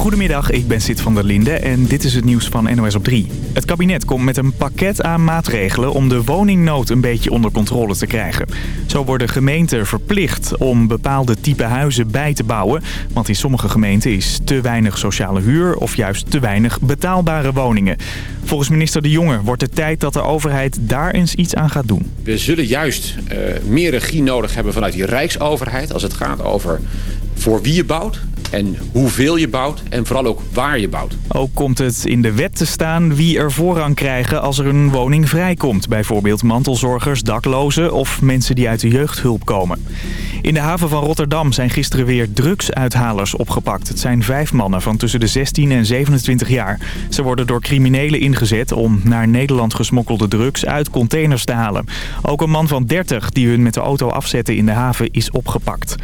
Goedemiddag, ik ben Sid van der Linde en dit is het nieuws van NOS op 3. Het kabinet komt met een pakket aan maatregelen om de woningnood een beetje onder controle te krijgen. Zo worden gemeenten verplicht om bepaalde type huizen bij te bouwen. Want in sommige gemeenten is te weinig sociale huur of juist te weinig betaalbare woningen. Volgens minister De Jonge wordt het tijd dat de overheid daar eens iets aan gaat doen. We zullen juist uh, meer regie nodig hebben vanuit die rijksoverheid als het gaat over voor wie je bouwt en hoeveel je bouwt en vooral ook waar je bouwt. Ook komt het in de wet te staan wie er voorrang krijgen als er een woning vrijkomt. Bijvoorbeeld mantelzorgers, daklozen of mensen die uit de jeugdhulp komen. In de haven van Rotterdam zijn gisteren weer drugsuithalers opgepakt. Het zijn vijf mannen van tussen de 16 en 27 jaar. Ze worden door criminelen ingezet om naar Nederland gesmokkelde drugs uit containers te halen. Ook een man van 30 die hun met de auto afzetten in de haven is opgepakt.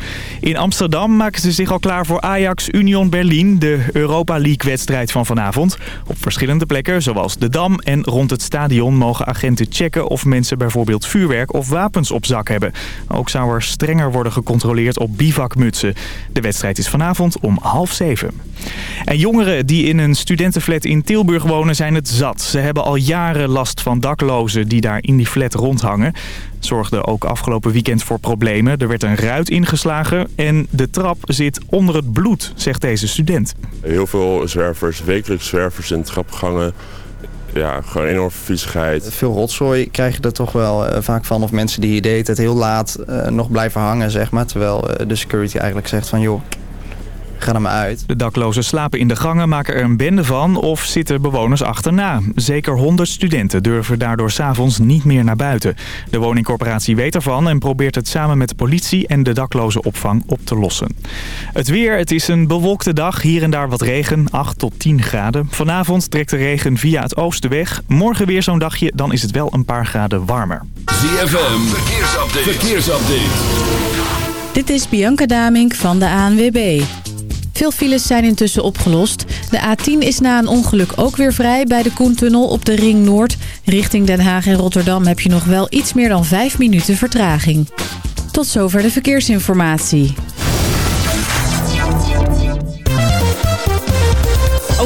In Amsterdam maken ze zich al klaar voor Ajax Union Berlin, de Europa League-wedstrijd van vanavond. Op verschillende plekken, zoals de Dam en rond het stadion, mogen agenten checken of mensen bijvoorbeeld vuurwerk of wapens op zak hebben. Ook zou er strenger worden gecontroleerd op bivakmutsen. De wedstrijd is vanavond om half zeven. En jongeren die in een studentenflat in Tilburg wonen zijn het zat. Ze hebben al jaren last van daklozen die daar in die flat rondhangen zorgde ook afgelopen weekend voor problemen. Er werd een ruit ingeslagen en de trap zit onder het bloed, zegt deze student. Heel veel zwervers, wekelijks zwervers in trapgangen. Ja, gewoon enorm viezigheid. Veel rotzooi krijg je er toch wel uh, vaak van. Of mensen die je het heel laat uh, nog blijven hangen, zeg maar. Terwijl uh, de security eigenlijk zegt van... joh, Ga er maar uit. De daklozen slapen in de gangen, maken er een bende van of zitten bewoners achterna. Zeker 100 studenten durven daardoor s'avonds niet meer naar buiten. De woningcorporatie weet ervan en probeert het samen met de politie en de daklozenopvang op te lossen. Het weer, het is een bewolkte dag, hier en daar wat regen, 8 tot 10 graden. Vanavond trekt de regen via het oosten weg. Morgen weer zo'n dagje, dan is het wel een paar graden warmer. ZFM, verkeersupdate. verkeersupdate. Dit is Bianca Damink van de ANWB. Veel files zijn intussen opgelost. De A10 is na een ongeluk ook weer vrij bij de Koentunnel op de Ring Noord. Richting Den Haag en Rotterdam heb je nog wel iets meer dan 5 minuten vertraging. Tot zover de verkeersinformatie.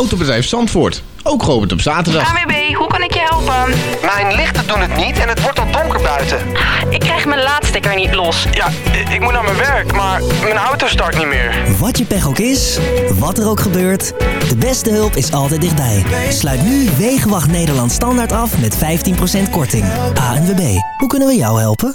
Autobedrijf Zandvoort, ook geopend op zaterdag. AWB, hoe kan ik je helpen? Mijn lichten doen het niet en het wordt al donker buiten. Ik krijg mijn laadstekker niet los. Ja, ik moet naar mijn werk, maar mijn auto start niet meer. Wat je pech ook is, wat er ook gebeurt, de beste hulp is altijd dichtbij. Sluit nu Wegenwacht Nederland standaard af met 15% korting. ANWB, hoe kunnen we jou helpen?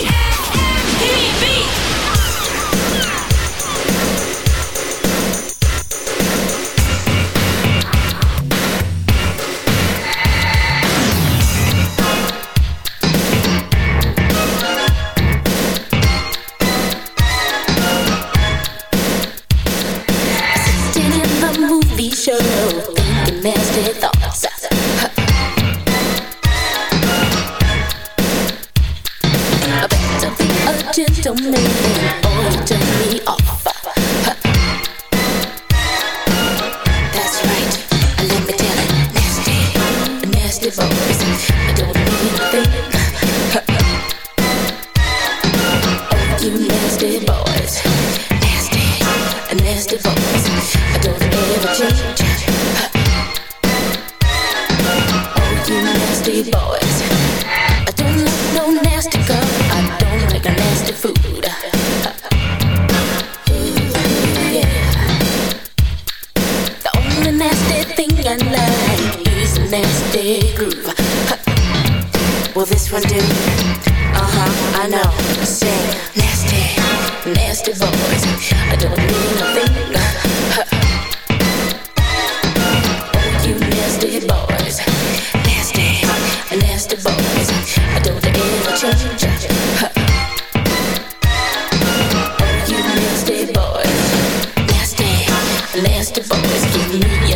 nasty boys. Give me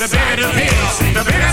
the bigger the the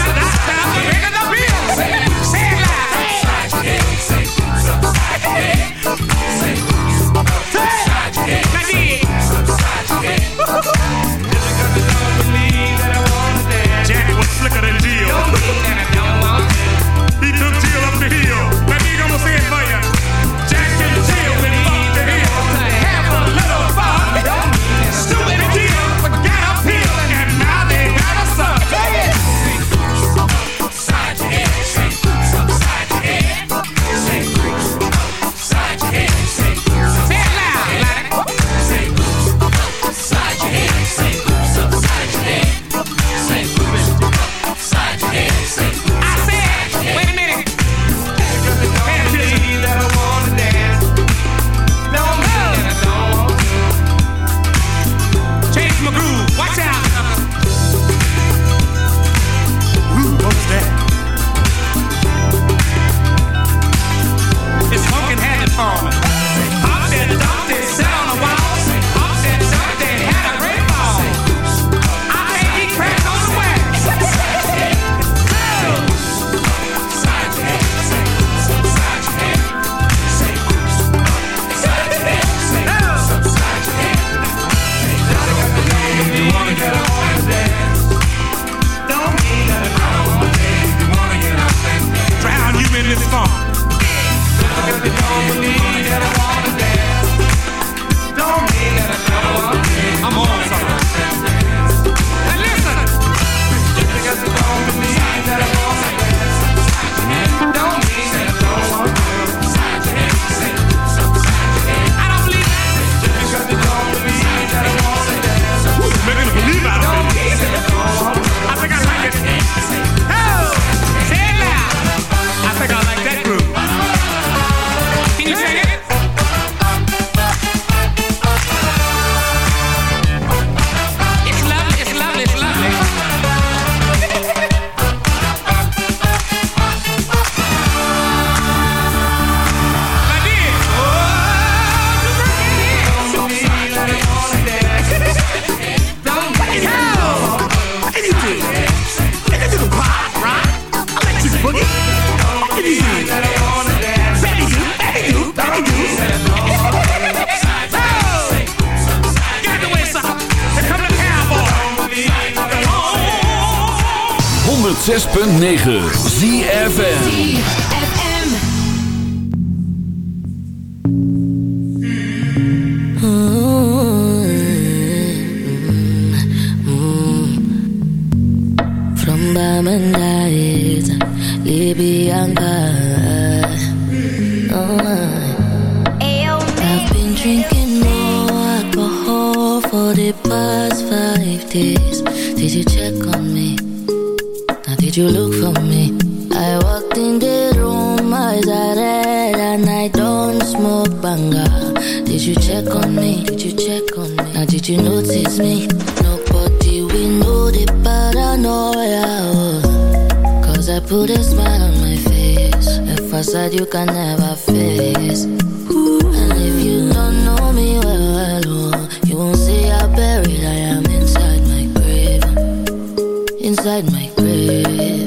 Inside my grave.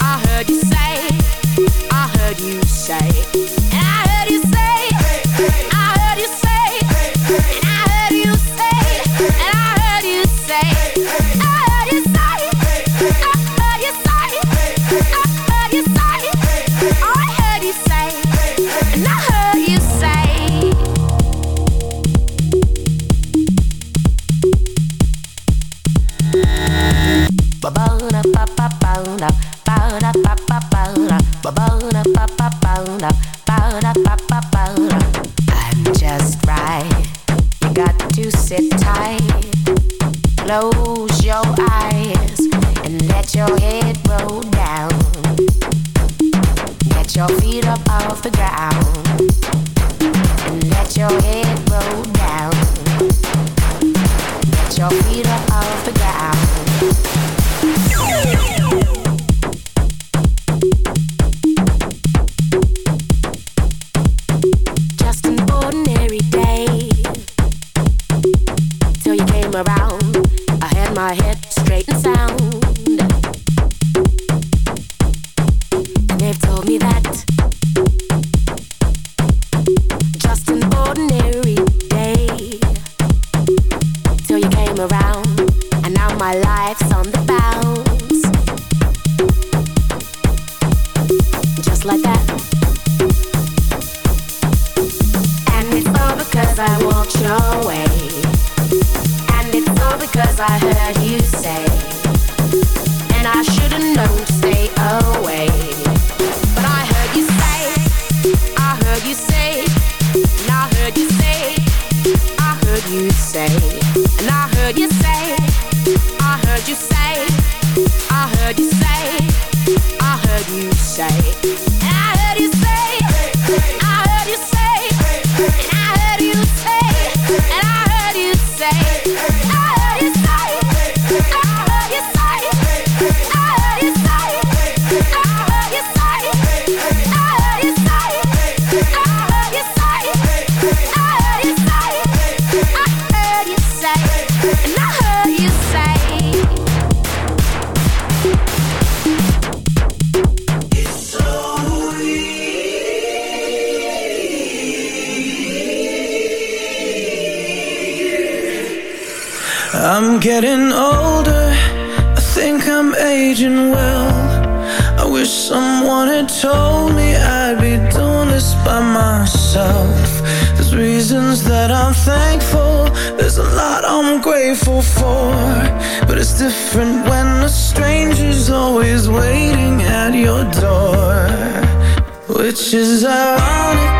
I heard you say, and I heard you say, hey, hey. I that I'm thankful. There's a lot I'm grateful for But it's different when a stranger's always waiting at your door Which is ironic.